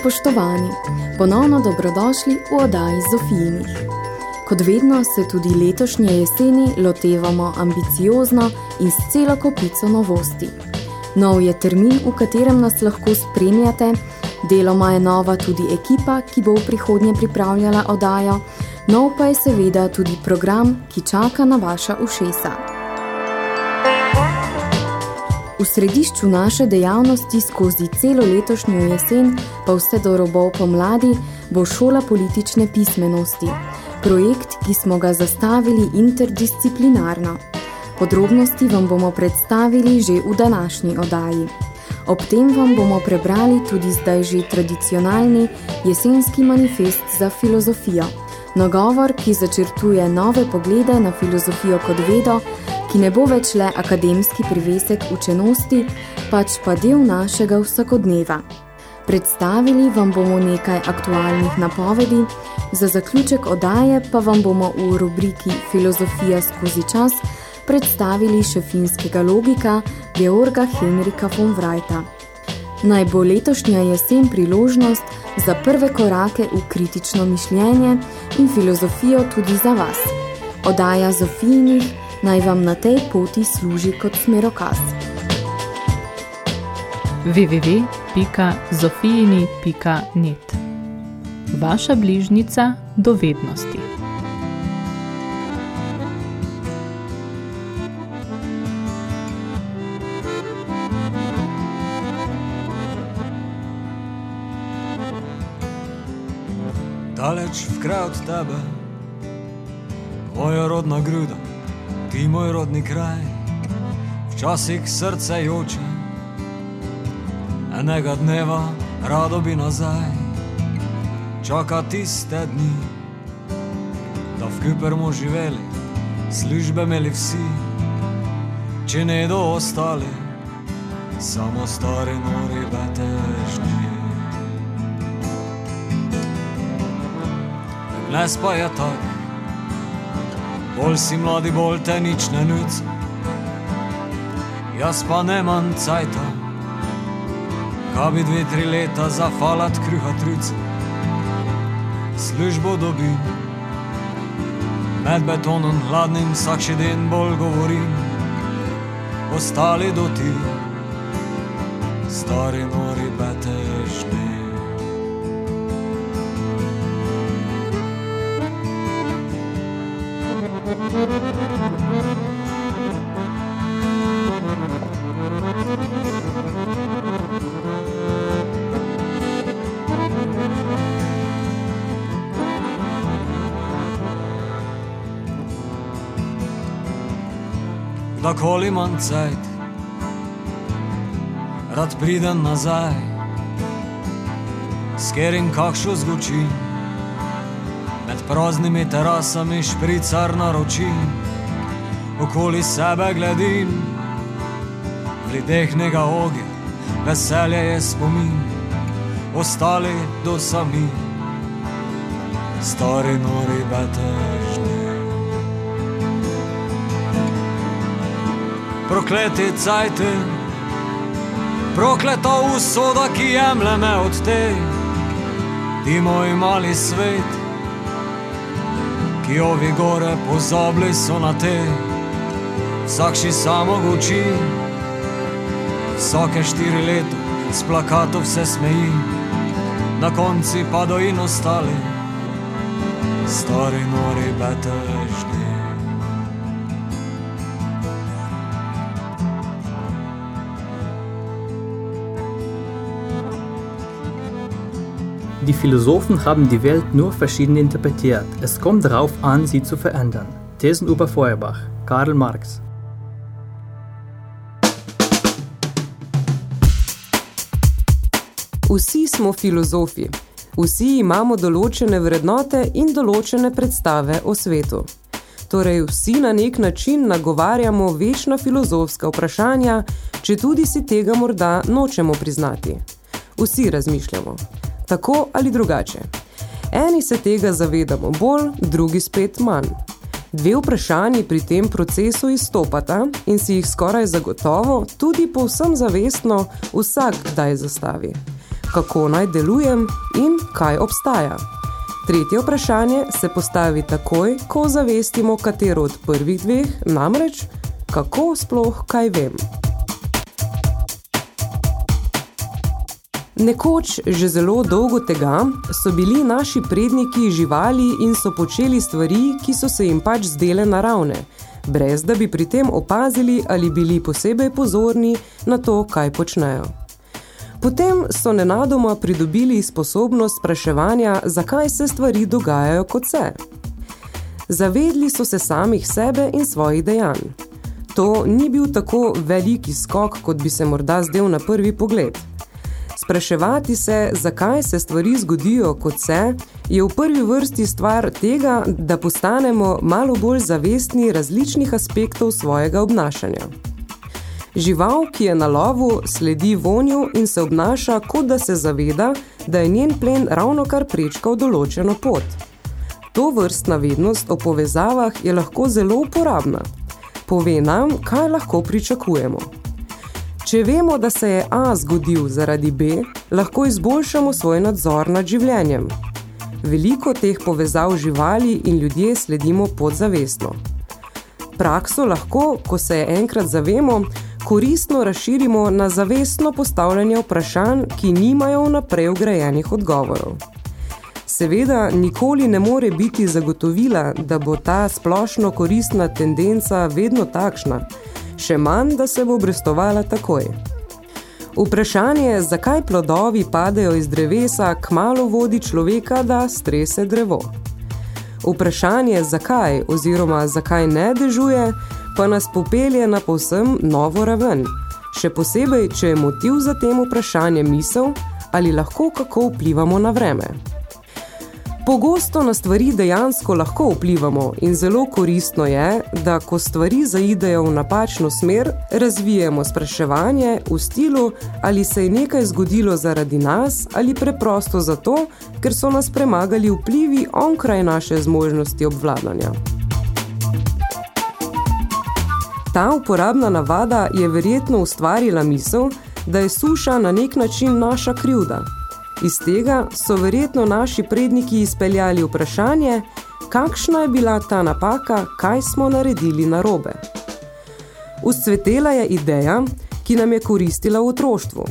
Spoštovani, ponovno dobrodošli v oddaji Zofijinih. Kot vedno se tudi letošnje jeseni lotevamo ambiciozno in s celo kopico novosti. Nov je termin, v katerem nas lahko spremljate, deloma je nova tudi ekipa, ki bo v prihodnje pripravljala oddajo, nov pa je seveda tudi program, ki čaka na vaša ušesa. V središču naše dejavnosti skozi celo letošnjo jesen, pa vse do robov pomladi, bo šola politične pismenosti. Projekt, ki smo ga zastavili interdisciplinarno. Podrobnosti vam bomo predstavili že v današnji oddaji. Ob tem vam bomo prebrali tudi zdaj že tradicionalni jesenski manifest za filozofijo. Nagovor, ki začrtuje nove poglede na filozofijo kot vedo, ki ne bo več le akademski privesek učenosti, pač pa del našega vsakodneva. Predstavili vam bomo nekaj aktualnih napovedi, za zaključek odaje pa vam bomo v rubriki Filozofija skozi čas predstavili še finskega logika Georga Henrika von Wrighta. Naj bo letošnja jesen priložnost za prve korake v kritično mišljenje in filozofijo tudi za vas. Odaja Zofijnih naj vam na tej poti služi kot smerokaz. www.zofijini.net Vaša bližnica do vednosti. Daleč v kraj od tebe, tvoja rodna gruda, ti moj rodni kraj, včasih srce joče, enega dneva rado bi nazaj, čaka tiste dni, da v Küpermu živeli, službe imeli vsi, če ne do ostali, samo stari nori betežni. Les pa je tak, bolj si mladi, bolj te nič ne nuca. Jaz pa ne manj cajta, kaj bi dve, tri leta zafalat kruha truca. Službo dobim, med betonom hladnim vsak še den bolj govorim. Ostali do ti, stari nori betežni. Kdakoli imam cajt, rad pridem nazaj, skerim kakšno zvuči, med praznimi terasami špricar naročim, okoli sebe gledim, v ljudeh njega oge, veselje je spomin, ostali do sami, stari nori betežni. Prokleti cajti, prokleta usoda, ki jemlje me od te, ti moj mali svet, ki ovi gore pozabili so na te, vsak še samo guči, vsake štiri leto s plakatov se smeji, na konci pa do in ostali, stari nori betežni. Die Philosophen haben die Welt nur verschieden interpretiert. Es kommt darauf an, sie zu verändern. Thesen über Feuerbach, Karl Marx. Vsi smo filozofi. Vsi imamo določene vrednote in določene predstave o svetu. Torej, vsi na nek način nagovarjamo večna filozofska vprašanja, če tudi si tega morda nočemo priznati. Vsi razmišljamo. Tako ali drugače. Eni se tega zavedamo bolj, drugi spet manj. Dve vprašanji pri tem procesu izstopata in si jih skoraj zagotovo, tudi povsem zavestno, vsak kdaj zastavi. Kako naj delujem in kaj obstaja? Tretje vprašanje se postavi takoj, ko zavestimo katero od prvih dveh, namreč, kako sploh kaj vem. Nekoč, že zelo dolgo tega, so bili naši predniki živali in so počeli stvari, ki so se jim pač zdele naravne, brez da bi pri tem opazili ali bili posebej pozorni na to, kaj počnejo. Potem so nenadoma pridobili sposobnost spraševanja, zakaj se stvari dogajajo kot se. Zavedli so se samih sebe in svojih dejanj. To ni bil tako veliki skok, kot bi se morda zdel na prvi pogled – Spraševati se, zakaj se stvari zgodijo kot se, je v prvi vrsti stvar tega, da postanemo malo bolj zavestni različnih aspektov svojega obnašanja. Žival, ki je na lovu, sledi vonju in se obnaša, kot da se zaveda, da je njen plen ravno kar prečkal določeno pot. To vrstna vednost o povezavah je lahko zelo uporabna. Pove nam, kaj lahko pričakujemo. Če vemo, da se je A zgodil zaradi B, lahko izboljšamo svoj nadzor nad življenjem. Veliko teh povezav živali in ljudje sledimo podzavestno. Prakso lahko, ko se je enkrat zavemo, koristno razširimo na zavestno postavljanje vprašanj, ki nimajo vnaprej vgrajenih odgovorov. Seveda, nikoli ne more biti zagotovila, da bo ta splošno koristna tendenca vedno takšna, še manj, da se bo obrestovala takoj. Vprašanje, zakaj plodovi padejo iz drevesa, kmalo vodi človeka, da strese drevo. Vprašanje, zakaj oziroma zakaj ne dežuje, pa nas popelje na povsem novo raven, še posebej, če je motiv za tem vprašanje misel ali lahko kako vplivamo na vreme. Pogosto na stvari dejansko lahko vplivamo in zelo koristno je, da ko stvari zaidejo v napačno smer, razvijemo spraševanje v stilu, ali se je nekaj zgodilo zaradi nas ali preprosto zato, ker so nas premagali vplivi onkraj naše zmožnosti obvladanja. Ta uporabna navada je verjetno ustvarila misel, da je suša na nek način naša krivda, Iz tega so verjetno naši predniki izpeljali vprašanje, kakšna je bila ta napaka, kaj smo naredili narobe. Uscvetela je ideja, ki nam je koristila v otroštvu.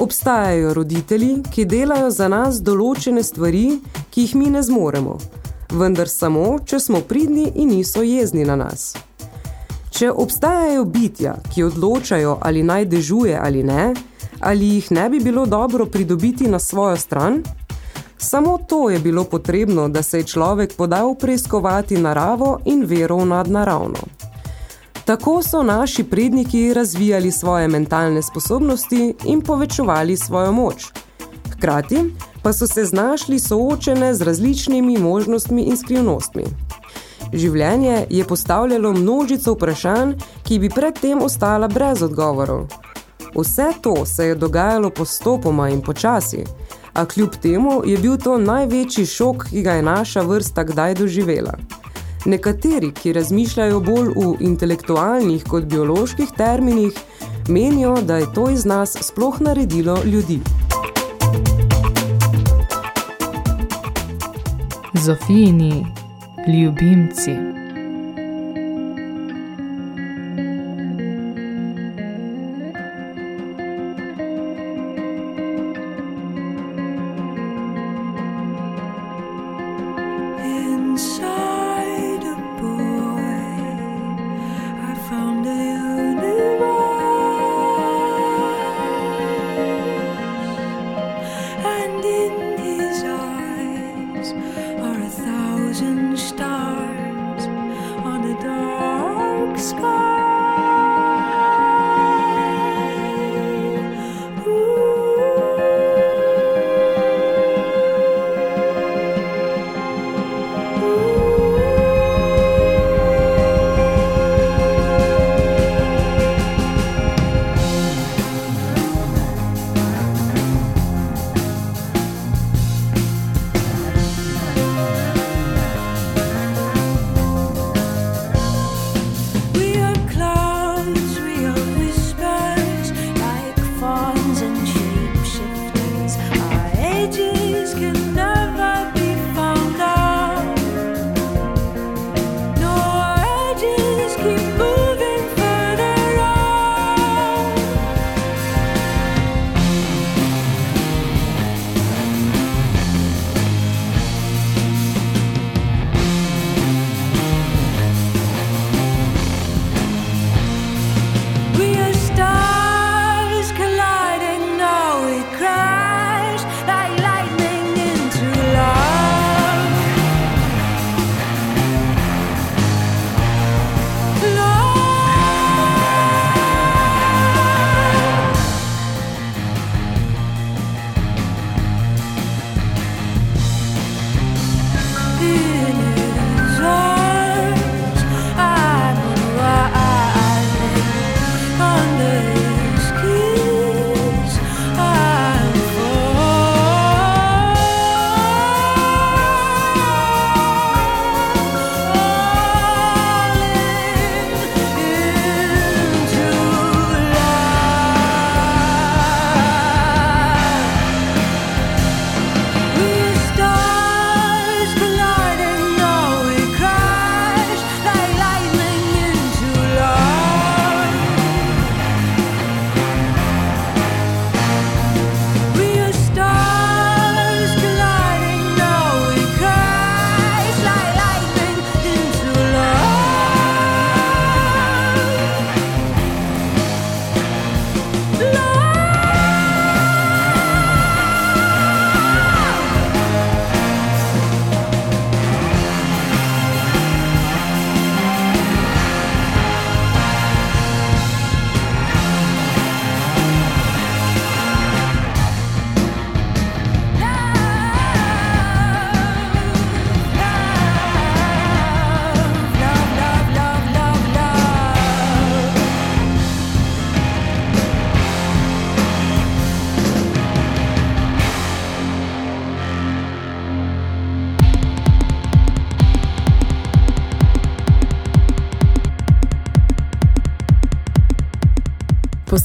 Obstajajo roditelji, ki delajo za nas določene stvari, ki jih mi ne zmoremo, vendar samo, če smo pridni in niso jezni na nas. Če obstajajo bitja, ki odločajo, ali naj dežuje ali ne, ali jih ne bi bilo dobro pridobiti na svojo stran? Samo to je bilo potrebno, da se je človek podal preiskovati naravo in verov nadnaravno. Tako so naši predniki razvijali svoje mentalne sposobnosti in povečovali svojo moč. Hkrati pa so se znašli soočene z različnimi možnostmi in skrivnostmi. Življenje je postavljalo množico vprašanj, ki bi predtem ostala brez odgovorov. Vse to se je dogajalo postopoma in počasi, a kljub temu je bil to največji šok, ki ga je naša vrsta kdaj doživela. Nekateri, ki razmišljajo bolj v intelektualnih kot bioloških terminih, menijo, da je to iz nas sploh naredilo ljudi. Zofijini ljubimci.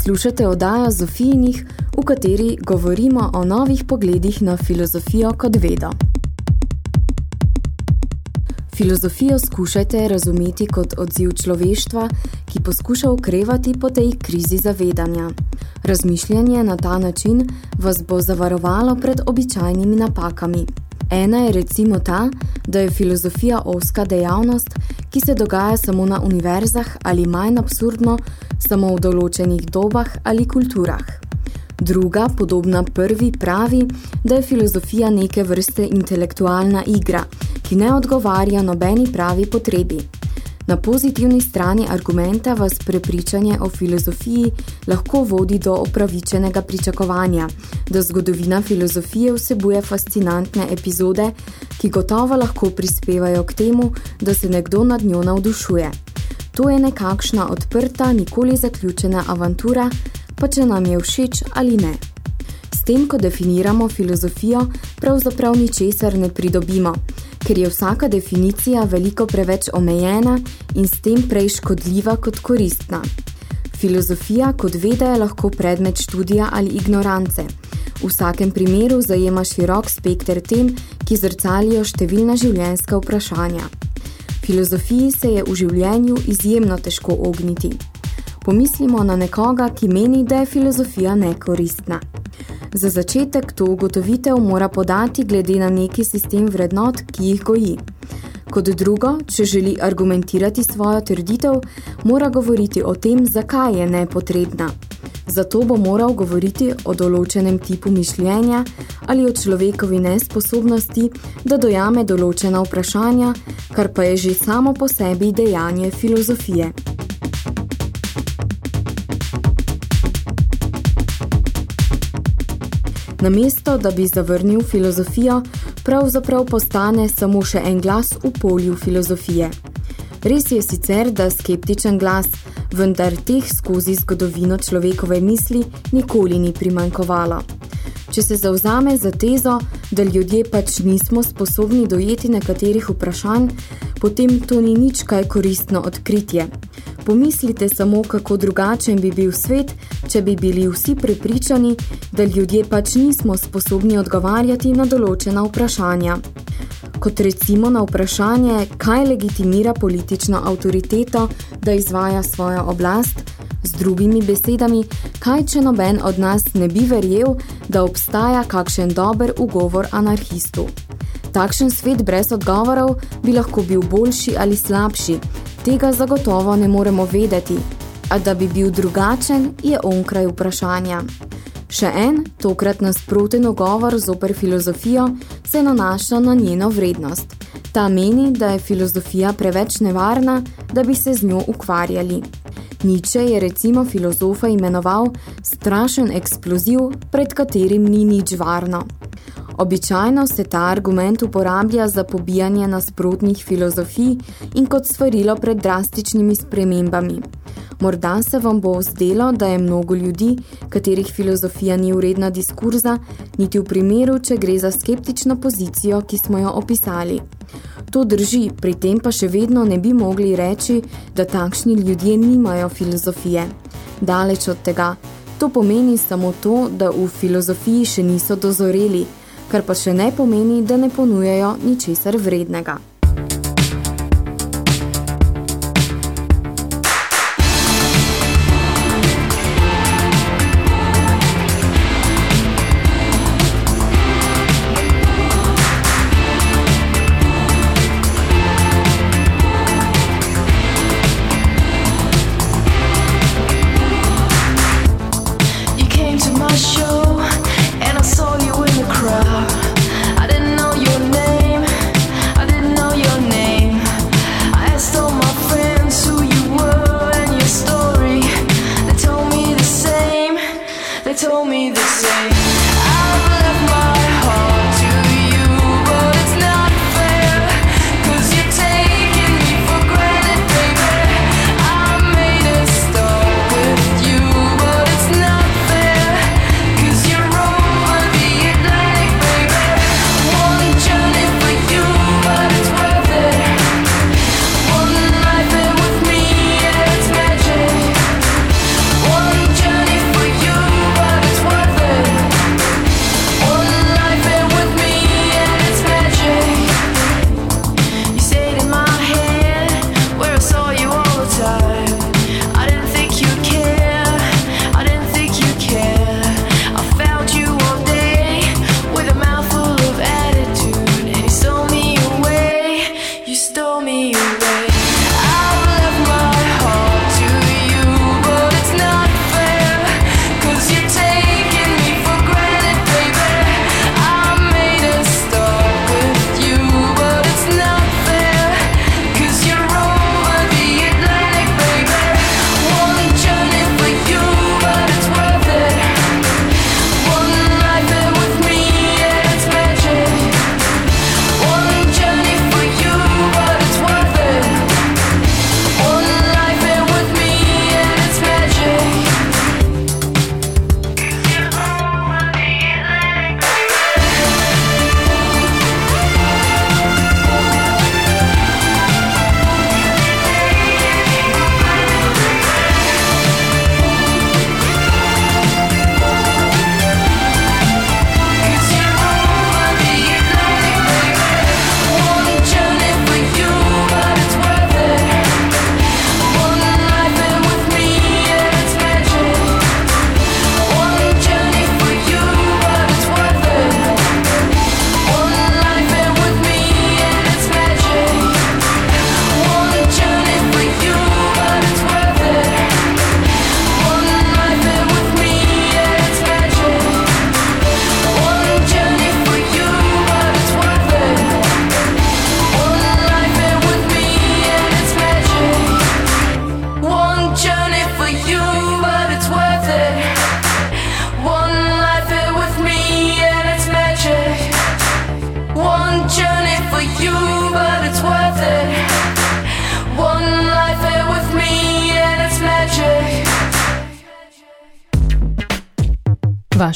Poslušate oddajo Zofijnih, v kateri govorimo o novih pogledih na filozofijo kot vedo. Filozofijo skušajte razumeti kot odziv človeštva, ki poskuša ukrevati po tej krizi zavedanja. Razmišljanje na ta način vas bo zavarovalo pred običajnimi napakami. Ena je recimo ta, da je filozofija oska dejavnost, ki se dogaja samo na univerzah ali manj absurdno, samo v določenih dobah ali kulturah. Druga, podobna prvi, pravi, da je filozofija neke vrste intelektualna igra, ki ne odgovarja nobeni pravi potrebi. Na pozitivni strani argumenta vas prepričanje o filozofiji lahko vodi do opravičenega pričakovanja, da zgodovina filozofije vsebuje fascinantne epizode, ki gotovo lahko prispevajo k temu, da se nekdo nad njo navdušuje. To je nekakšna odprta, nikoli zaključena avantura, pa če nam je všeč ali ne. S tem, ko definiramo filozofijo, pravzaprav ničesar ne pridobimo, ker je vsaka definicija veliko preveč omejena in s tem prej škodljiva kot koristna. Filozofija kot veda je lahko predmet študija ali ignorance. V vsakem primeru zajema širok spekter tem, ki zrcalijo številna življenjska vprašanja. Filozofiji se je v življenju izjemno težko ogniti. Pomislimo na nekoga, ki meni, da je filozofija nekoristna. Za začetek to ugotovitev mora podati glede na neki sistem vrednot, ki jih goji. Kot drugo, če želi argumentirati svojo trditev, mora govoriti o tem, zakaj je nepotrebna. Zato bo moral govoriti o določenem tipu mišljenja ali o človekovi nesposobnosti, da dojame določena vprašanja, kar pa je že samo po sebi dejanje filozofije. Namesto, da bi zavrnil filozofijo, pravzaprav postane samo še en glas v polju filozofije. Res je sicer, da skeptičen glas, vendar teh skozi zgodovino človekove misli nikoli ni primankovalo. Če se zauzame za tezo, da ljudje pač nismo sposobni dojeti nekaterih vprašanj, potem to ni nič kaj koristno odkritje. Pomislite samo, kako drugačen bi bil svet, če bi bili vsi prepričani, da ljudje pač nismo sposobni odgovarjati na določena vprašanja. Kot recimo na vprašanje, kaj legitimira politično avtoriteto, da izvaja svojo oblast, z drugimi besedami, kaj če noben od nas ne bi verjel, da obstaja kakšen dober ugovor anarhistu. Takšen svet brez odgovorov bi lahko bil boljši ali slabši, tega zagotovo ne moremo vedeti, a da bi bil drugačen, je onkraj vprašanja. Še en, tokrat nasproten ogovor zoper filozofijo, se nanaša na njeno vrednost. Ta meni, da je filozofija preveč nevarna, da bi se z njo ukvarjali. Nietzsche je recimo filozofa imenoval strašen eksploziv, pred katerim ni nič varno. Običajno se ta argument uporablja za pobijanje nasprotnih filozofij in kot svarilo pred drastičnimi spremembami. Morda se vam bo zdelo, da je mnogo ljudi, katerih filozofija ni uredna diskurza, niti v primeru, če gre za skeptično pozicijo, ki smo jo opisali. To drži, pri tem pa še vedno ne bi mogli reči, da takšni ljudje nimajo filozofije. Daleč od tega. To pomeni samo to, da v filozofiji še niso dozoreli, kar pa še ne pomeni, da ne ponujajo ničesar vrednega.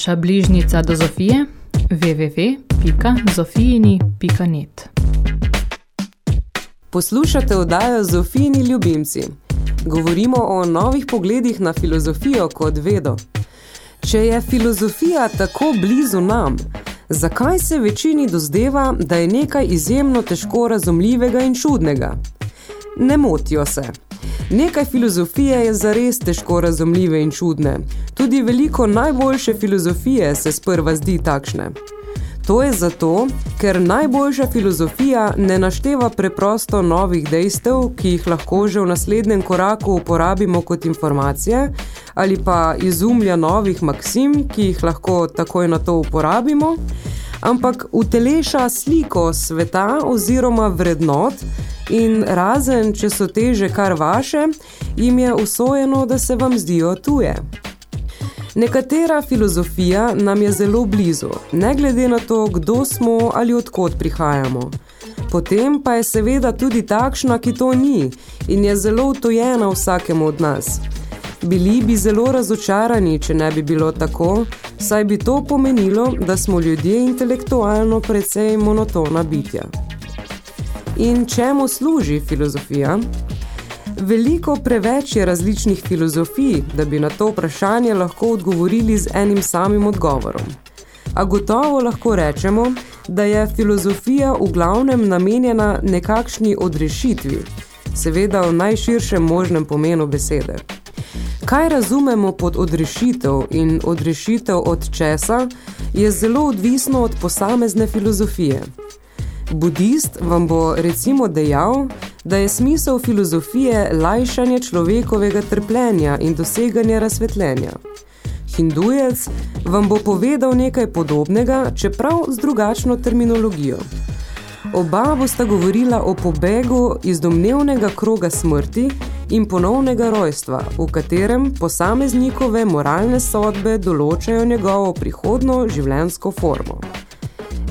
Vaša bližnica do Zofije www.zofijini.net Poslušate oddajo Zofijini ljubimci. Govorimo o novih pogledih na filozofijo kot vedo. Če je filozofija tako blizu nam, zakaj se večini dozdeva, da je nekaj izjemno težko razumljivega in čudnega? Ne motijo se. Nekaj filozofije je zares težko razumljive in čudne. Tudi veliko najboljše filozofije se sprva zdi takšne. To je zato, ker najboljša filozofija ne našteva preprosto novih dejstev, ki jih lahko že v naslednjem koraku uporabimo kot informacije, ali pa izumlja novih maksim, ki jih lahko takoj na to uporabimo, ampak uteleša sliko sveta oziroma vrednot, in razen, če so teže kar vaše, jim je usojeno, da se vam zdijo tuje. Nekatera filozofija nam je zelo blizu, ne glede na to, kdo smo ali odkot prihajamo. Potem pa je seveda tudi takšna, ki to ni in je zelo utojena vsakemu od nas. Bili bi zelo razočarani, če ne bi bilo tako, saj bi to pomenilo, da smo ljudje intelektualno precej monotona bitja. In čemu služi filozofija? Veliko preveč je različnih filozofij, da bi na to vprašanje lahko odgovorili z enim samim odgovorom. A gotovo lahko rečemo, da je filozofija v glavnem namenjena nekakšni odrešitvi, seveda v najširšem možnem pomenu besede. Kaj razumemo pod odrešitev in odrešitev od česa, je zelo odvisno od posamezne filozofije. Budist vam bo recimo dejal, da je smisel filozofije lajšanje človekovega trpljenja in doseganje razsvetljenja. Hindujec vam bo povedal nekaj podobnega, čeprav z drugačno terminologijo. Oba bosta govorila o pobegu iz domnevnega kroga smrti in ponovnega rojstva, v katerem posameznikove moralne sodbe določajo njegovo prihodno življenjsko formo.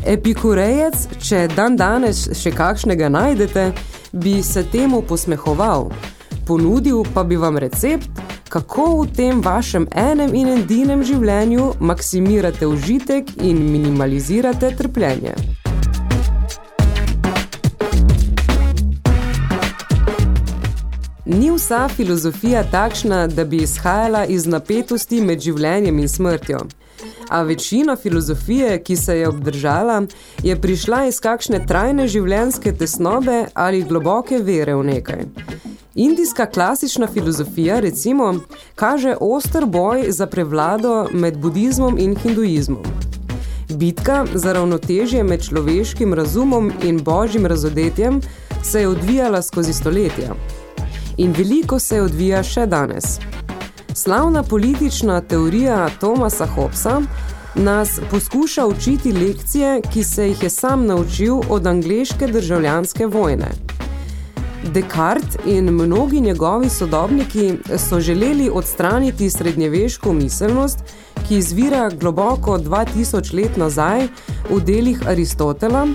Epikurejec, če dan danes še kakšnega najdete, bi se temu posmehoval. Ponudil pa bi vam recept, kako v tem vašem enem in edinem življenju maksimirate užitek in minimalizirate trpljenje. Ni vsa filozofija takšna, da bi izhajala iz napetosti med življenjem in smrtjo a večina filozofije, ki se je obdržala, je prišla iz kakšne trajne življenjske tesnobe ali globoke vere v nekaj. Indijska klasična filozofija, recimo, kaže oster boj za prevlado med budizmom in hinduizmom. Bitka za ravnotežje med človeškim razumom in božjim razodetjem se je odvijala skozi stoletja. In veliko se odvija še danes. Slavna politična teorija Thomasa Hobbesa nas poskuša učiti lekcije, ki se jih je sam naučil od angleške državljanske vojne. Descartes in mnogi njegovi sodobniki so želeli odstraniti srednjeveško miselnost, ki izvira globoko 2000 let nazaj v delih Aristotela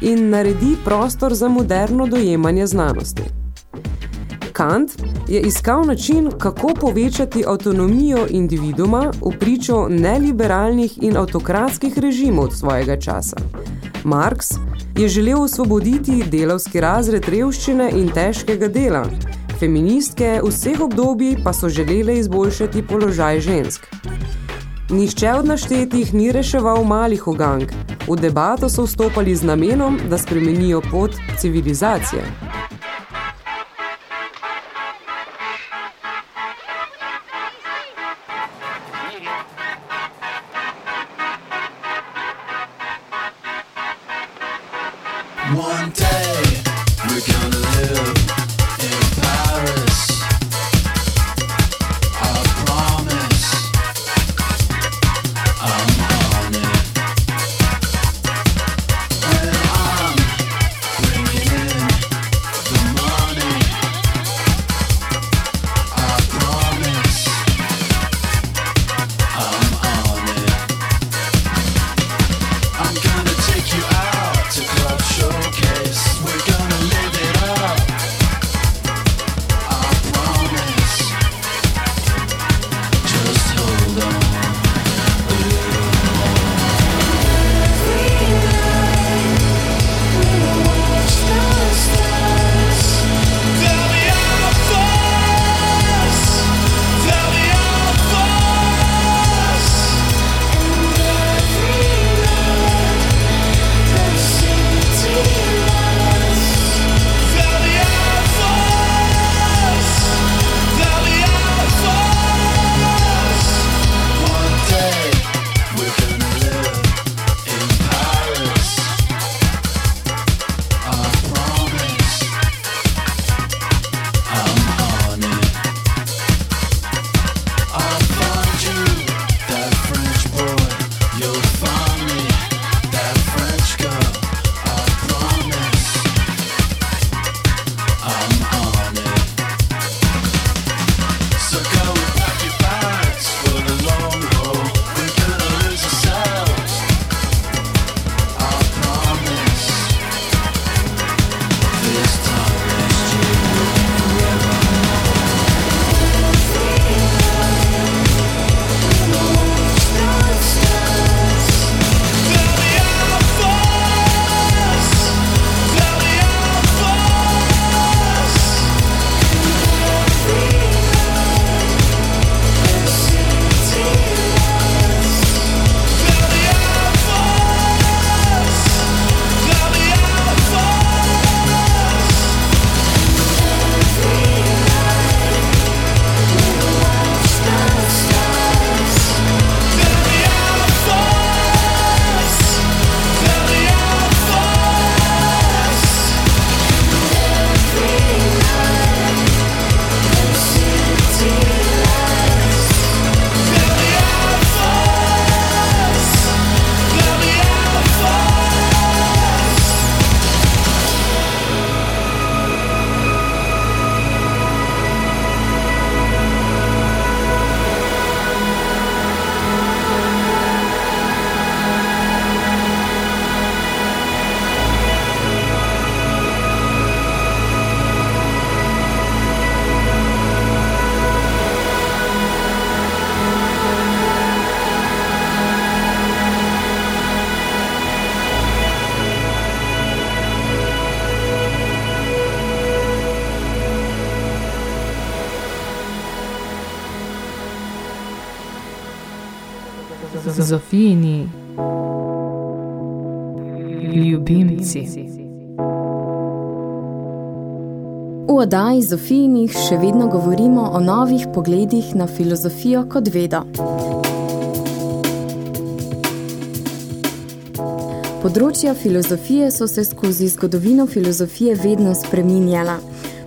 in naredi prostor za moderno dojemanje znanosti. Kant je iskal način, kako povečati avtonomijo individuma v pričo neliberalnih in avtokratskih režimov svojega časa. Marx je želel osvoboditi delavski razred revščine in težkega dela. Feministke vseh obdobij pa so želele izboljšati položaj žensk. Nihče od naštetih ni reševal malih ogang. V debato so vstopali z namenom, da spremenijo pot civilizacije. One day we're gonna live. Zofijini ljubimci. V oddaji Zofijinih še vedno govorimo o novih pogledih na filozofijo kot vedo. Področja filozofije so se skozi zgodovino filozofije vedno spreminjala,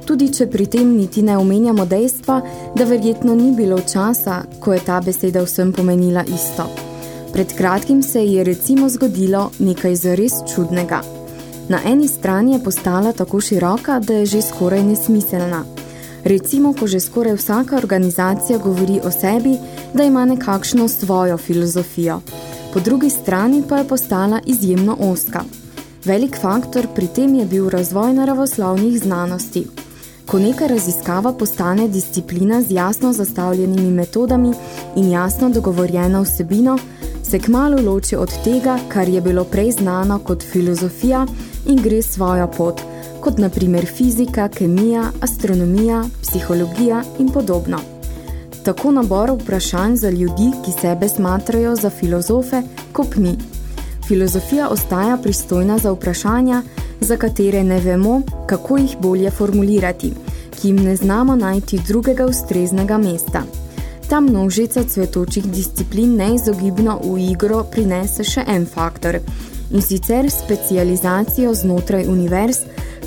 tudi če pri tem niti ne omenjamo dejstva, da verjetno ni bilo časa, ko je ta beseda vsem pomenila isto. Pred kratkim se je recimo zgodilo nekaj zares čudnega – Na eni strani je postala tako široka, da je že skoraj nesmiselna. Recimo, ko že skoraj vsaka organizacija govori o sebi, da ima nekakšno svojo filozofijo. Po drugi strani pa je postala izjemno oska. Velik faktor pri tem je bil razvoj naravoslovnih znanosti. Ko neka raziskava postane disciplina z jasno zastavljenimi metodami in jasno dogovorjeno vsebino, se kmalo loči od tega, kar je bilo prej znano kot filozofija in gre svojo pot, kot na primer fizika, kemija, astronomija, psihologija in podobno. Tako nabor vprašanj za ljudi, ki sebe smatrajo za filozofe, kopni. Filozofija ostaja pristojna za vprašanja, za katere ne vemo, kako jih bolje formulirati, ki jim ne znamo najti drugega ustreznega mesta. Ta množica cvetočih disciplin neizogibno v igro prinese še en faktor – in sicer specializacijo znotraj univerz,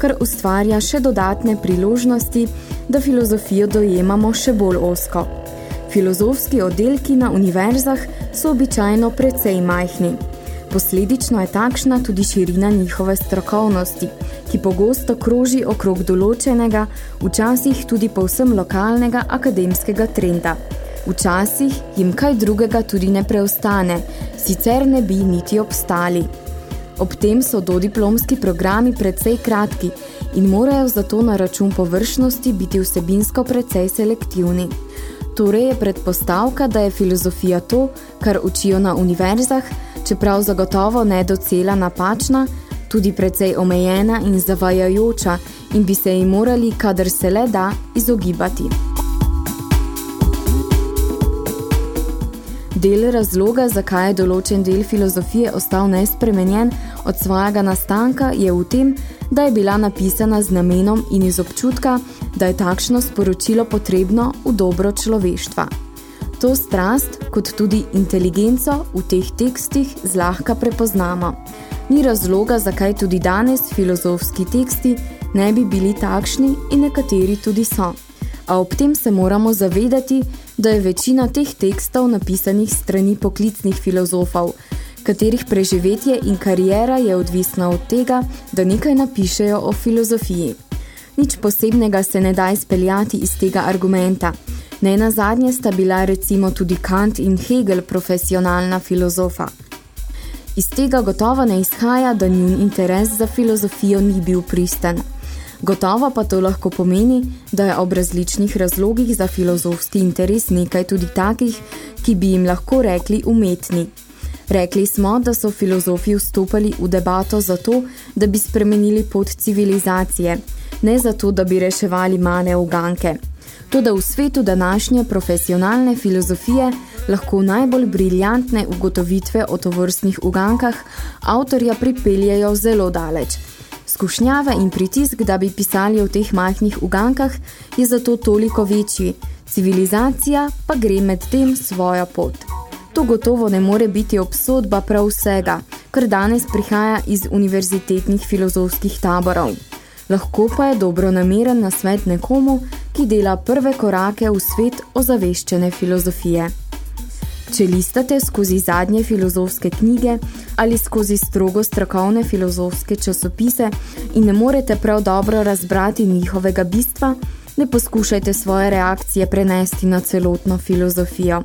kar ustvarja še dodatne priložnosti, da filozofijo dojemamo še bolj osko. Filozofski oddelki na univerzah so običajno precej majhni. Posledično je takšna tudi širina njihove strokovnosti, ki pogosto kroži okrog določenega, včasih tudi povsem lokalnega akademskega trenda. Včasih jim kaj drugega tudi ne preostane, sicer ne bi niti obstali. Ob tem so dodiplomski programi precej kratki in morajo zato na račun površnosti biti vsebinsko precej selektivni. Torej je predpostavka, da je filozofija to, kar učijo na univerzah, čeprav zagotovo ne docela napačna, tudi precej omejena in zavajajoča in bi se ji morali, kadar se le da, izogibati. Del razloga, zakaj je določen del filozofije ostal nespremenjen od svojega nastanka, je v tem, da je bila napisana z namenom in iz občutka, da je takšno sporočilo potrebno v dobro človeštva. To strast, kot tudi inteligenco v teh tekstih zlahka prepoznamo. Ni razloga, zakaj tudi danes filozofski teksti ne bi bili takšni in nekateri tudi so a ob tem se moramo zavedati, da je večina teh tekstov napisanih strani poklicnih filozofov, katerih preživetje in karijera je odvisna od tega, da nekaj napišejo o filozofiji. Nič posebnega se ne da izpeljati iz tega argumenta. Ne na zadnje sta bila recimo tudi Kant in Hegel profesionalna filozofa. Iz tega gotovo ne izhaja, da njun interes za filozofijo ni bil pristen. Gotovo pa to lahko pomeni, da je ob različnih razlogih za filozofski interes nekaj tudi takih, ki bi jim lahko rekli umetni. Rekli smo, da so filozofi vstopali v debato zato, da bi spremenili pot civilizacije, ne zato, da bi reševali male uganke. Toda v svetu današnje profesionalne filozofije lahko najbolj briljantne ugotovitve o tovrstnih ugankah avtorja pripeljajo zelo daleč – Skušnjava in pritisk, da bi pisali o teh majhnih ugankah, je zato toliko večji, civilizacija pa gre med tem svojo pot. To gotovo ne more biti obsodba prav vsega, kar danes prihaja iz univerzitetnih filozofskih taborov. Lahko pa je dobro nameren na svet nekomu, ki dela prve korake v svet ozaveščene filozofije. Če listate skozi zadnje filozofske knjige ali skozi strogo strokovne filozofske časopise in ne morete prav dobro razbrati njihovega bistva, ne poskušajte svoje reakcije prenesti na celotno filozofijo.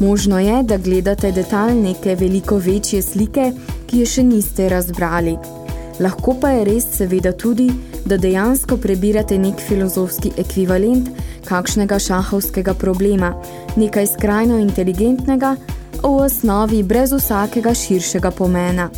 Možno je, da gledate detalj neke veliko večje slike, ki je še niste razbrali. Lahko pa je res seveda tudi, da dejansko prebirate nek filozofski ekvivalent kakšnega šahovskega problema, nekaj skrajno inteligentnega, v osnovi brez vsakega širšega pomena.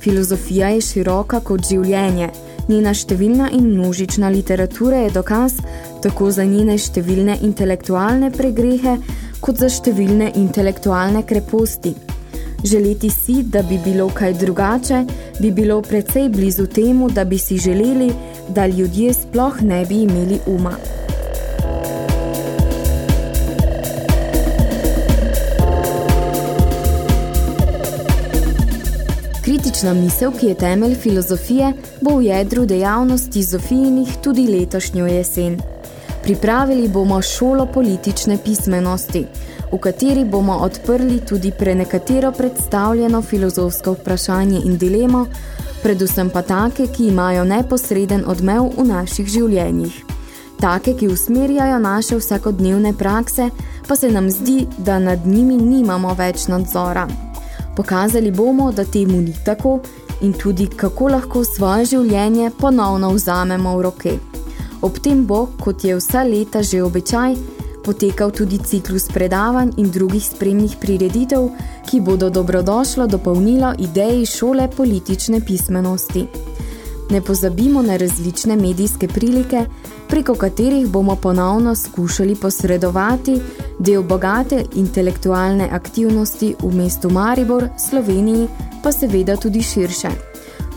Filozofija je široka kot življenje, njena številna in množična literatura je dokaz tako za njene številne intelektualne pregrehe, kot za številne intelektualne kreposti. Želeti si, da bi bilo kaj drugače, bi bilo precej blizu temu, da bi si želeli, da ljudje sploh ne bi imeli uma. Kritična misel, ki je temelj filozofije, bo v jedru dejavnosti Zofijinih tudi letošnjo jesen. Pripravili bomo šolo politične pismenosti, v kateri bomo odprli tudi prenekatero predstavljeno filozofsko vprašanje in dilemo, predvsem pa take, ki imajo neposreden odmev v naših življenjih. Take, ki usmerjajo naše vsakodnevne prakse, pa se nam zdi, da nad njimi nimamo več nadzora. Pokazali bomo, da temu ni tako in tudi, kako lahko svoje življenje ponovno vzamemo v roke. Ob tem bo, kot je vsa leta že običaj, potekal tudi ciklus predavanj in drugih spremnih prireditev, ki bodo dobrodošlo dopolnilo ideji šole politične pismenosti. Ne pozabimo na različne medijske prilike, preko katerih bomo ponovno skušali posredovati del bogate intelektualne aktivnosti v mestu Maribor, Sloveniji, pa seveda tudi širše.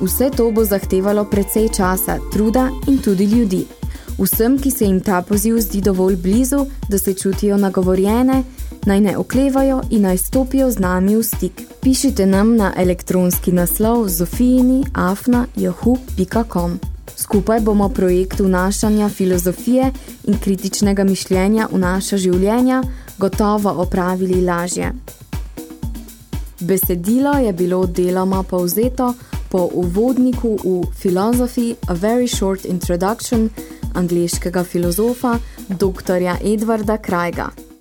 Vse to bo zahtevalo precej časa, truda in tudi ljudi. Vsem, ki se jim ta poziv zdi dovolj blizu, da se čutijo nagovorjene, naj ne oklevajo in naj stopijo z nami v stik. Pišite nam na elektronski naslov zofijini.afna.yahoo.com Skupaj bomo projekt vnašanja filozofije in kritičnega mišljenja v naša življenja gotovo opravili lažje. Besedilo je bilo deloma povzeto po uvodniku v Philosophy, a very short introduction, angliškega filozofa dr. Edvarda Krajga.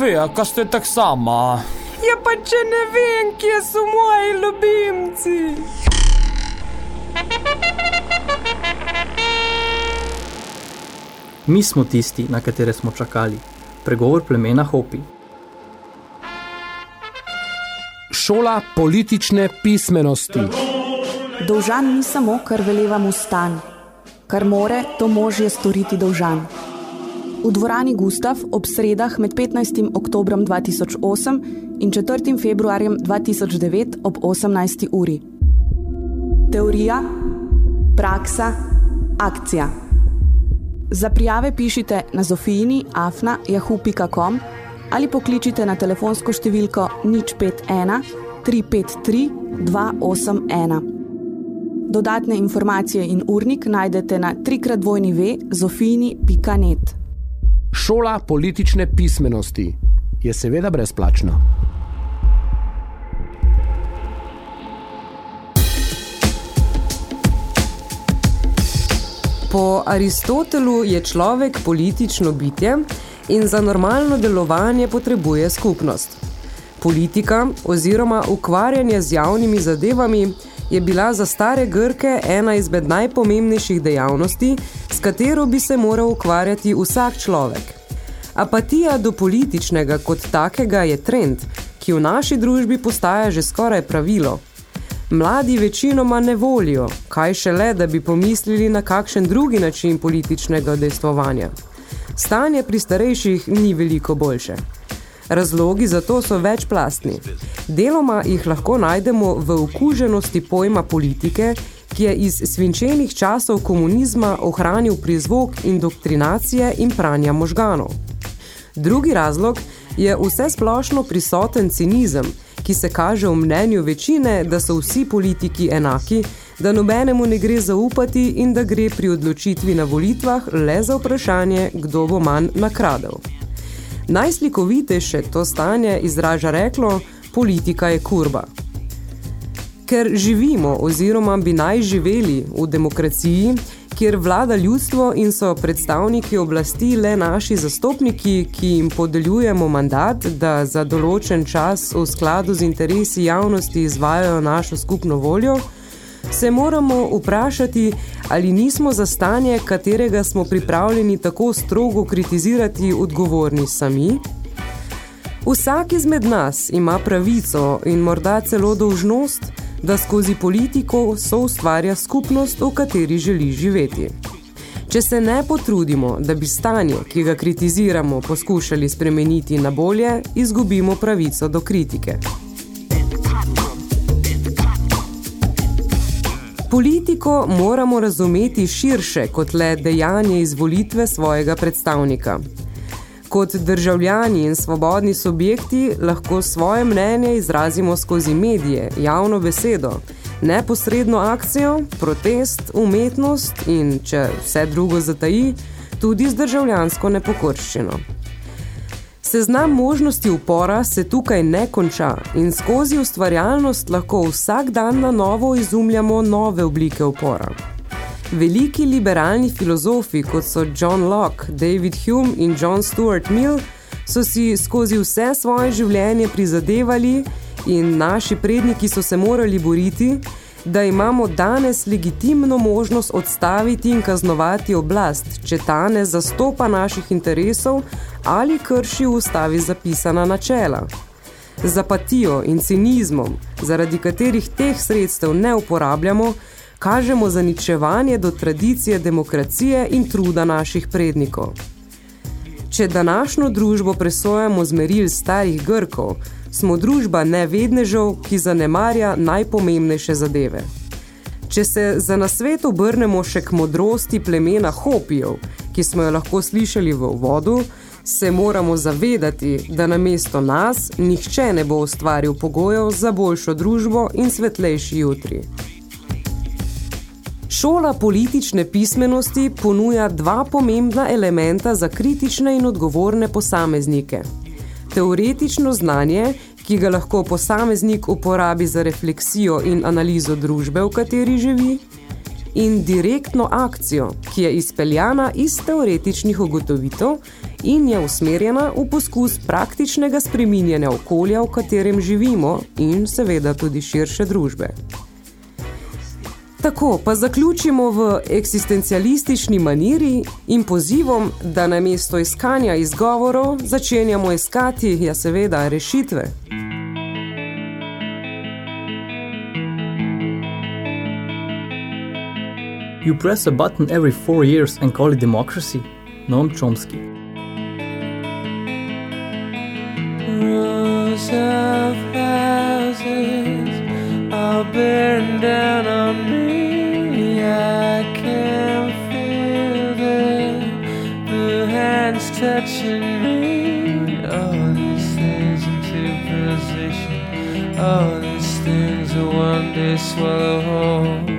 Uj, Zofija, kaj ste tak sama? Ja pa če ne vem, kje so moji ljubimci. Mi smo tisti, na katere smo čakali. Pregovor plemena Hopi. Šola politične pismenosti. Dolžan ni samo, kar veleva mu stan. Kar more, to mož je storiti dolžan. V dvorani Gustav ob sredah med 15. oktobrom 2008 in 4. februarjem 2009 ob 18. uri. Teorija, praksa, akcija. Za prijave pišite na zofijini afna.jahu.com ali pokličite na telefonsko številko 051 353 281. Dodatne informacije in urnik najdete na trikratvojnive.zofijini.net. Šola politične pismenosti je seveda brezplačna. Po Aristotelu je človek politično bitje in za normalno delovanje potrebuje skupnost. Politika oziroma ukvarjanje z javnimi zadevami je bila za stare Grke ena izmed najpomembnejših dejavnosti, s katero bi se moral ukvarjati vsak človek. Apatija do političnega kot takega je trend, ki v naši družbi postaja že skoraj pravilo. Mladi večinoma ne volijo, kaj šele, da bi pomislili na kakšen drugi način političnega dejstvovanja. Stanje pri starejših ni veliko boljše. Razlogi za to so večplastni. Deloma jih lahko najdemo v okuženosti pojma politike, ki je iz svinčenih časov komunizma ohranil prizvok indoktrinacije in pranja možganov. Drugi razlog je vse splošno prisoten cinizem, ki se kaže v mnenju večine, da so vsi politiki enaki, da nobenemu ne gre zaupati in da gre pri odločitvi na volitvah le za vprašanje, kdo bo manj nakradel. Najslikovitejše to stanje izraža reklo, politika je kurba. Ker živimo oziroma bi naj živeli v demokraciji, kjer vlada ljudstvo in so predstavniki oblasti le naši zastopniki, ki jim podeljujemo mandat, da za določen čas v skladu z interesi javnosti izvajajo našo skupno voljo, se moramo vprašati, ali nismo za stanje, katerega smo pripravljeni tako strogo kritizirati, odgovorni sami. Vsak izmed nas ima pravico in morda celo dolžnost, da skozi politiko soustvarja skupnost, v kateri želi živeti. Če se ne potrudimo, da bi stanje, ki ga kritiziramo, poskušali spremeniti na bolje, izgubimo pravico do kritike. Politiko moramo razumeti širše kot le dejanje izvolitve svojega predstavnika. Kot državljani in svobodni subjekti lahko svoje mnenje izrazimo skozi medije, javno besedo, neposredno akcijo, protest, umetnost in, če vse drugo zataji, tudi z državljansko nepokorščino. Seznam možnosti upora se tukaj ne konča in skozi ustvarjalnost lahko vsak dan na novo izumljamo nove oblike upora. Veliki liberalni filozofi, kot so John Locke, David Hume in John Stuart Mill, so si skozi vse svoje življenje prizadevali in naši predniki so se morali boriti, da imamo danes legitimno možnost odstaviti in kaznovati oblast, če ta ne zastopa naših interesov ali krši v ustavi zapisana načela. Z apatijo in cinizmom, zaradi katerih teh sredstev ne uporabljamo, kažemo zaničevanje do tradicije demokracije in truda naših prednikov. Če današnjo družbo presojamo z meril starih Grkov, smo družba nevednežev, ki zanemarja najpomembnejše zadeve. Če se za nasvet obrnemo še k modrosti plemena Hopijev, ki smo jo lahko slišali v uvodu, se moramo zavedati, da namesto nas nihče ne bo ustvaril pogojev za boljšo družbo in svetlejši jutri. Šola politične pismenosti ponuja dva pomembna elementa za kritične in odgovorne posameznike. Teoretično znanje, ki ga lahko posameznik uporabi za refleksijo in analizo družbe, v kateri živi, in direktno akcijo, ki je izpeljana iz teoretičnih ugotovitev in je usmerjena v poskus praktičnega spreminjanja okolja, v katerem živimo in seveda tudi širše družbe. Tako, pa zaključimo v eksistencialistični maniri in pozivom, da na mesto iskanja izgovorov začenjamo iskati, ja seveda, rešitve. You press a button every four years and call it democracy? Noam Chomsky. Rows of houses all burn down on to swallow whole.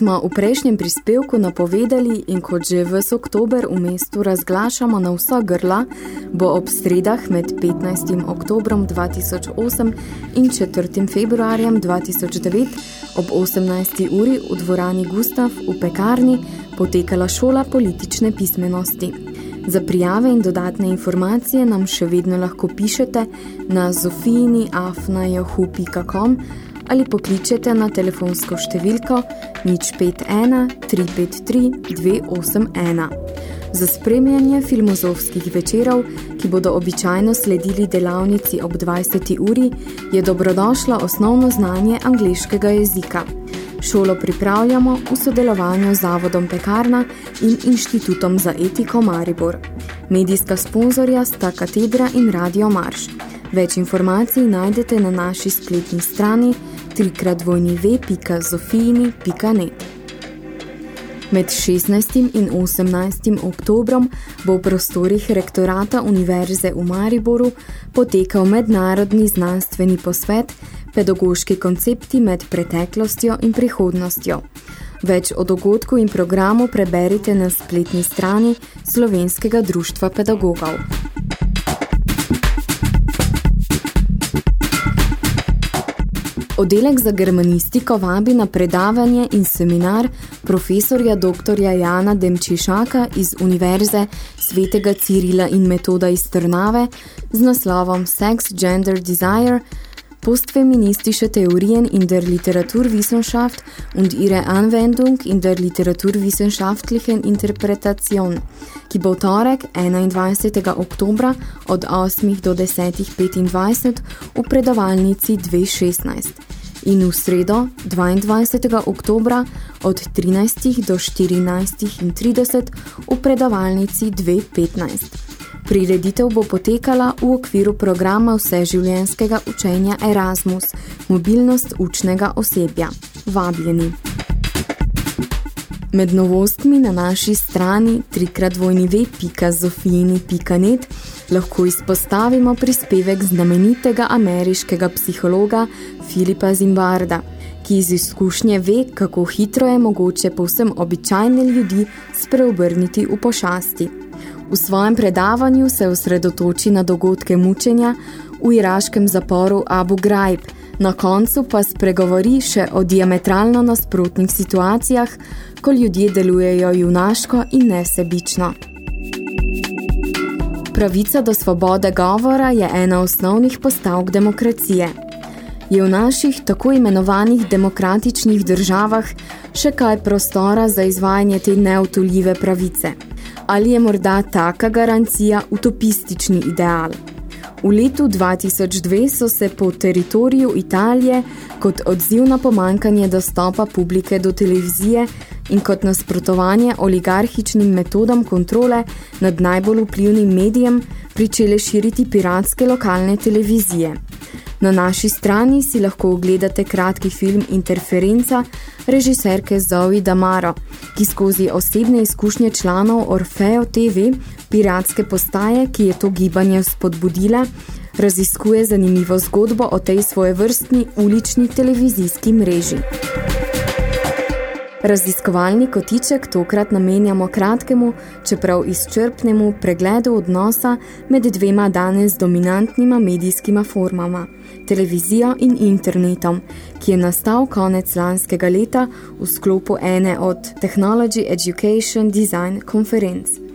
Smo v prejšnjem prispevku napovedali in kot že ves oktober v mestu razglašamo na vsa grla, bo ob sredah med 15. oktobrom 2008 in 4. februarjem 2009 ob 18. uri v dvorani Gustav v pekarni potekala šola politične pismenosti. Za prijave in dodatne informacije nam še vedno lahko pišete na zofijini.afna.jahu.com ali pokličete na telefonsko številko 051 353 281. Za spremljanje filmozofskih večerov, ki bodo običajno sledili delavnici ob 20. uri, je dobrodošlo osnovno znanje angleškega jezika. Šolo pripravljamo v sodelovanju z Zavodom Pekarna in Inštitutom za etiko Maribor. Medijska sponzorja sta Katedra in Radio Marš. Več informacij najdete na naši spletni strani www.zofijini.net. Med 16. in 18. oktobrom bo v prostorih rektorata Univerze v Mariboru potekal mednarodni znanstveni posvet Pedagoški koncepti med preteklostjo in prihodnostjo. Več o dogodku in programu preberite na spletni strani Slovenskega društva pedagogov. Oddelek za germanistiko vabi na predavanje in seminar profesorja dr. Jana Demčišaka iz Univerze Svetega Cirila in metoda iz Trnave z naslovom Sex, Gender, Desire – Postfeministische Theorien in der Literaturwissenschaft und ihre Anwendung in der literaturwissenschaftlichen Interpretation, ki bo torek 21. oktobra od 8. do 10.25 v predavalnici 2.16 in v sredo 22. oktobra od 13. do 14.30 v predavalnici 2.15. Prireditev bo potekala v okviru programa vseživljenjskega učenja Erasmus, mobilnost učnega osebja. Vabljeni. Med novostmi na naši strani www.zofijini.net lahko izpostavimo prispevek znamenitega ameriškega psihologa Filipa Zimbarda, ki iz izkušnje ve, kako hitro je mogoče povsem običajne ljudi spreobrniti v pošasti. V svojem predavanju se osredotoči na dogodke mučenja v iraškem zaporu Abu Ghraib, na koncu pa spregovori še o diametralno nasprotnih situacijah, ko ljudje delujejo junaško in nesebično. Pravica do svobode govora je ena osnovnih postavk demokracije. Je v naših tako imenovanih demokratičnih državah še kaj prostora za izvajanje te neutoljive pravice – ali je morda taka garancija utopistični ideal. V letu 2002 so se po teritoriju Italije kot odziv na pomankanje dostopa publike do televizije in kot nasprotovanje oligarhičnim metodam kontrole nad najbolj vplivnim medijem pričele širiti piratske lokalne televizije. Na naši strani si lahko ogledate kratki film Interferenca režiserke Zoe Damaro, ki skozi osebne izkušnje članov Orfeo TV, piratske postaje, ki je to gibanje spodbudila, raziskuje zanimivo zgodbo o tej svojevrstni ulični televizijski mreži. Raziskovalni kotiček tokrat namenjamo kratkemu, čeprav izčrpnemu pregledu odnosa med dvema danes dominantnima medijskima formama, televizijo in internetom, ki je nastal konec lanskega leta v sklopu ene od Technology Education Design Conference.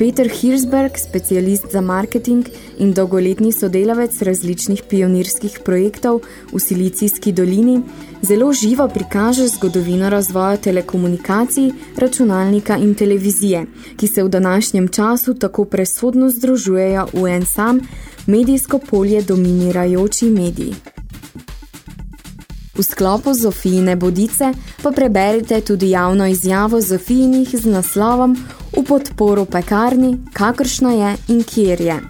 Peter Hirsberg, specialist za marketing in dolgoletni sodelavec različnih pionirskih projektov v Silicijski dolini, zelo živo prikaže zgodovino razvoja telekomunikacij, računalnika in televizije, ki se v današnjem času tako presodno združujejo v en sam medijsko polje dominirajoči mediji. V sklopu Zofijine bodice pa preberite tudi javno izjavo Zofijinih z naslovom v podporo pekarni, kakršna je in kjer je.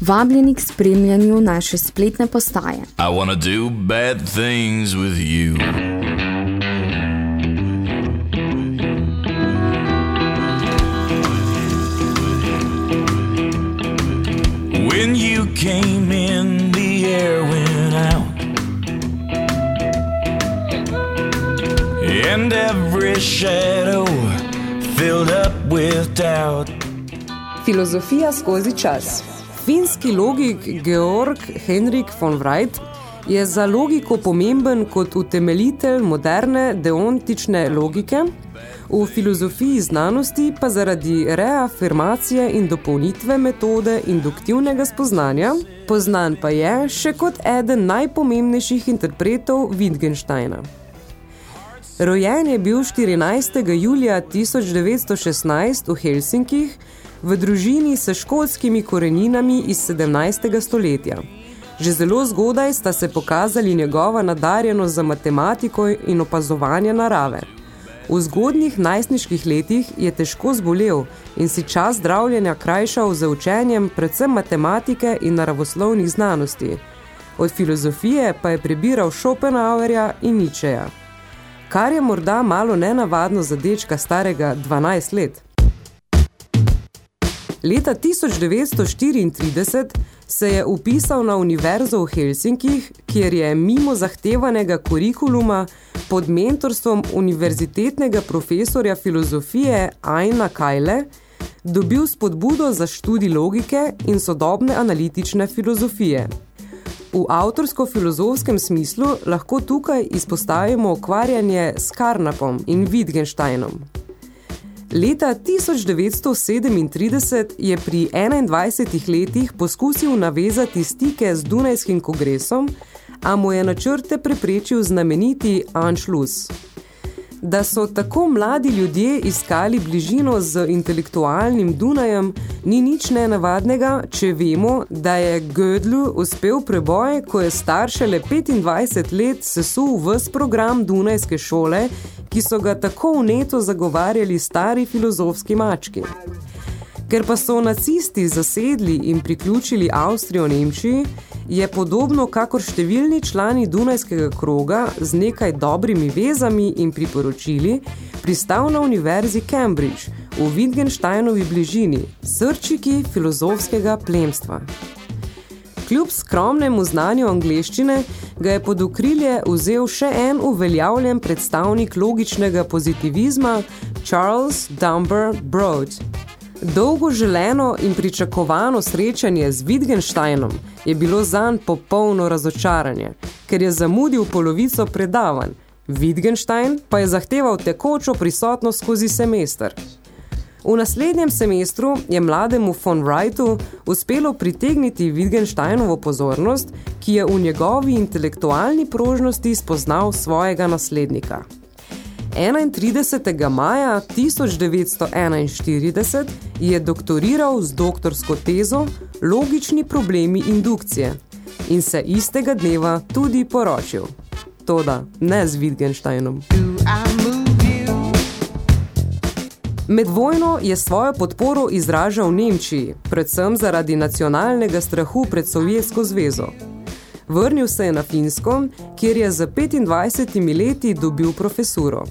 Vabljeni k spremljanju naše spletne postaje. I wanna do bad things with you. When you came in, the air And every shadow filled up with doubt. Filozofija skozi čas. Finski logik Georg Henrik von Wright je za logiko pomemben kot utemeljitelj moderne deontične logike, v filozofiji znanosti pa zaradi reafirmacije in dopolnitve metode induktivnega spoznanja, poznan pa je še kot eden najpomembnejših interpretov Wittgensteina. Rojen je bil 14. julija 1916 v Helsinkih v družini s školskimi koreninami iz 17. stoletja. Že zelo zgodaj sta se pokazali njegova nadarjenost za matematiko in opazovanje narave. V zgodnjih najstniških letih je težko zbolel in si čas zdravljenja krajšal z učenjem predvsem matematike in naravoslovnih znanosti. Od filozofije pa je prebiral Schopenhauerja in Nietzscheja. Kar je morda malo nenavadno za dečka starega 12 let. Leta 1934 se je upisal na univerzo v Helsinkih, kjer je mimo zahtevanega kurikuluma pod mentorstvom univerzitetnega profesorja filozofije Aina Kajle dobil spodbudo za študij logike in sodobne analitične filozofije. V avtorsko-filozofskem smislu lahko tukaj izpostavimo ukvarjanje s Karnapom in Wittgensteinom. Leta 1937 je pri 21 letih poskusil navezati stike z Dunajskim kongresom, a mu je načrte preprečil znameniti Anschluss. Da so tako mladi ljudje iskali bližino z intelektualnim Dunajem, ni nič nenavadnega, če vemo, da je Gödlu uspel preboj, ko je staršele 25 let sesul vs program Dunajske šole, ki so ga tako vneto zagovarjali stari filozofski mački. Ker pa so nacisti zasedli in priključili Avstrijo Nemčiji, je podobno kakor številni člani Dunajskega kroga z nekaj dobrimi vezami in priporočili pristal na univerzi Cambridge v Wittgensteinovi bližini, srčiki filozofskega plemstva. Kljub skromnemu znanju angleščine ga je pod okrilje vzel še en uveljavljen predstavnik logičnega pozitivizma Charles Dunbar Broad. Dolgo želeno in pričakovano srečanje z Wittgensteinom je bilo zanj popolno razočaranje, ker je zamudil polovico predavanj, Wittgenstein pa je zahteval tekočo prisotnost skozi semester. V naslednjem semestru je mlademu von Wrightu uspelo pritegniti Wittgensteinovo pozornost, ki je v njegovi intelektualni prožnosti spoznal svojega naslednika. 31. maja 1941 je doktoriral z doktorsko tezo Logični problemi indukcije in se istega dneva tudi poročil. Toda ne z Wittgensteinom. Med vojno je svojo podporo izražal Nemčiji, predvsem zaradi nacionalnega strahu pred Sovjetsko zvezo. Vrnil se je na Finsko, kjer je za 25 leti dobil profesuro.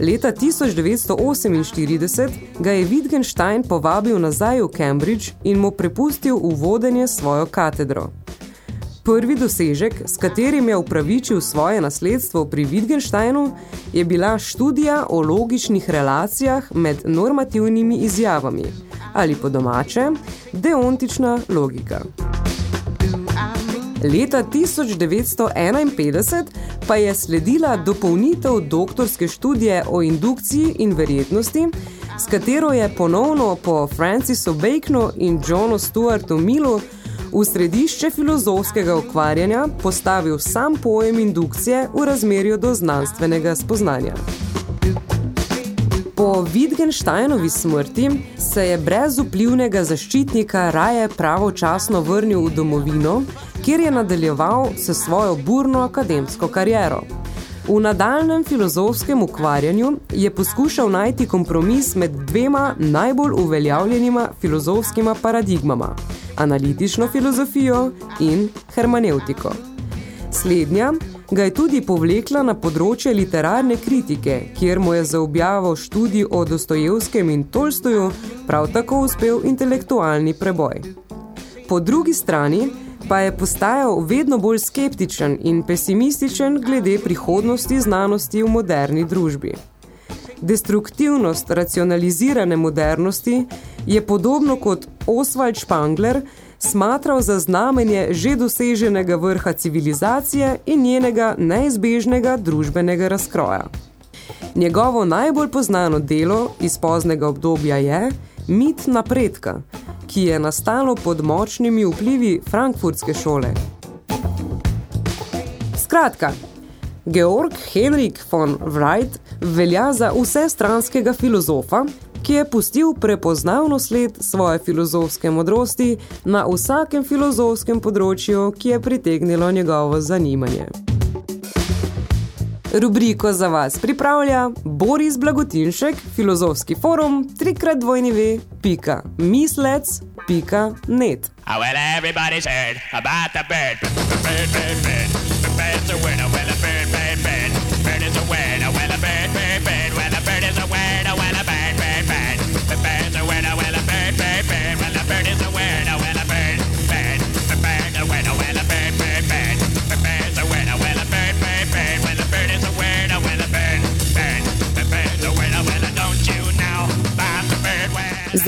Leta 1948 ga je Wittgenstein povabil nazaj v Cambridge in mu prepustil v vodenje svojo katedro. Prvi dosežek, s katerim je upravičil svoje nasledstvo pri Wittgensteinu, je bila študija o logičnih relacijah med normativnimi izjavami, ali po domače, deontična logika. Leta 1951 pa je sledila dopolnitev doktorske študije o indukciji in verjetnosti, s katero je ponovno po Francisu Baconu in Johnu Stuartu Millu v središče filozofskega ukvarjanja postavil sam pojem indukcije v razmerju do znanstvenega spoznanja. Po Wittgensteinovi smrti se je brez vplivnega zaščitnika raje pravočasno vrnil v domovino, kjer je nadaljeval se svojo burno akademsko kariero. V nadaljnem filozofskem ukvarjanju je poskušal najti kompromis med dvema najbolj uveljavljenima filozofskima paradigmama – analitično filozofijo in hermaneutiko. Slednja ga je tudi povlekla na področje literarne kritike, kjer mu je za objavo študij o Dostojevskem in Tolstoju prav tako uspel intelektualni preboj. Po drugi strani pa je postajal vedno bolj skeptičen in pesimističen glede prihodnosti znanosti v moderni družbi. Destruktivnost racionalizirane modernosti je podobno kot Oswald Spangler smatral za znamenje že doseženega vrha civilizacije in njenega neizbežnega družbenega razkroja. Njegovo najbolj poznano delo iz poznega obdobja je Mit napredka, ki je nastalo pod močnimi vplivi frankfurtske šole. Skratka, Georg Henrik von Wright velja za vsestranskega filozofa, ki je pustil prepoznavno sled svoje filozofske modrosti na vsakem filozofskem področju, ki je pritegnilo njegovo zanimanje. Rubriko za vas pripravlja Boris Blagotinšek, filozofski forum, trikrat dvojni ve, pika, mislec, pika, net. Oh, well, everybody's heard about the bird. Bird, bird, bird. The bird's a winner. Well, a bird.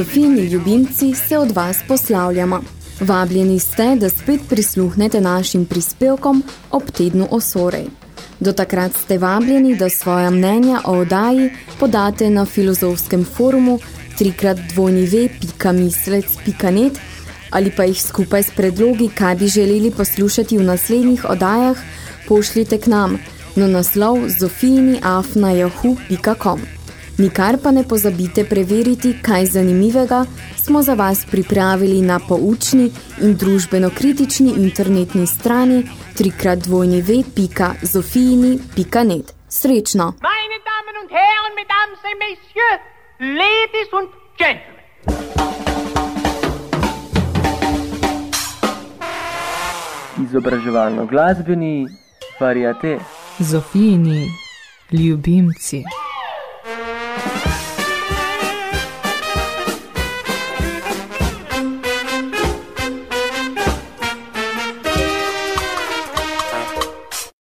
Well, Zofijni ljubimci se od vas poslavljamo. Vabljeni ste, da spet prisluhnete našim prispevkom ob tednu osorej. Do takrat ste vabljeni, da svoja mnenja o oddaji podate na filozofskem forumu www.mislec.net ali pa jih skupaj s predlogi, kaj bi želeli poslušati v naslednjih oddajah, pošljite k nam na naslov zofijiniafna.yahoo.com. Nikar pa ne pozabite preveriti, kaj zanimivega smo za vas pripravili na poučni in družbeno-kritični internetni strani www.zofijini.net. Srečno! Meine Damen und Herren, Mesdames et Messieurs, Ladies und Gentlemen. Izobraževalno glasbeni variate. Zofijini ljubimci.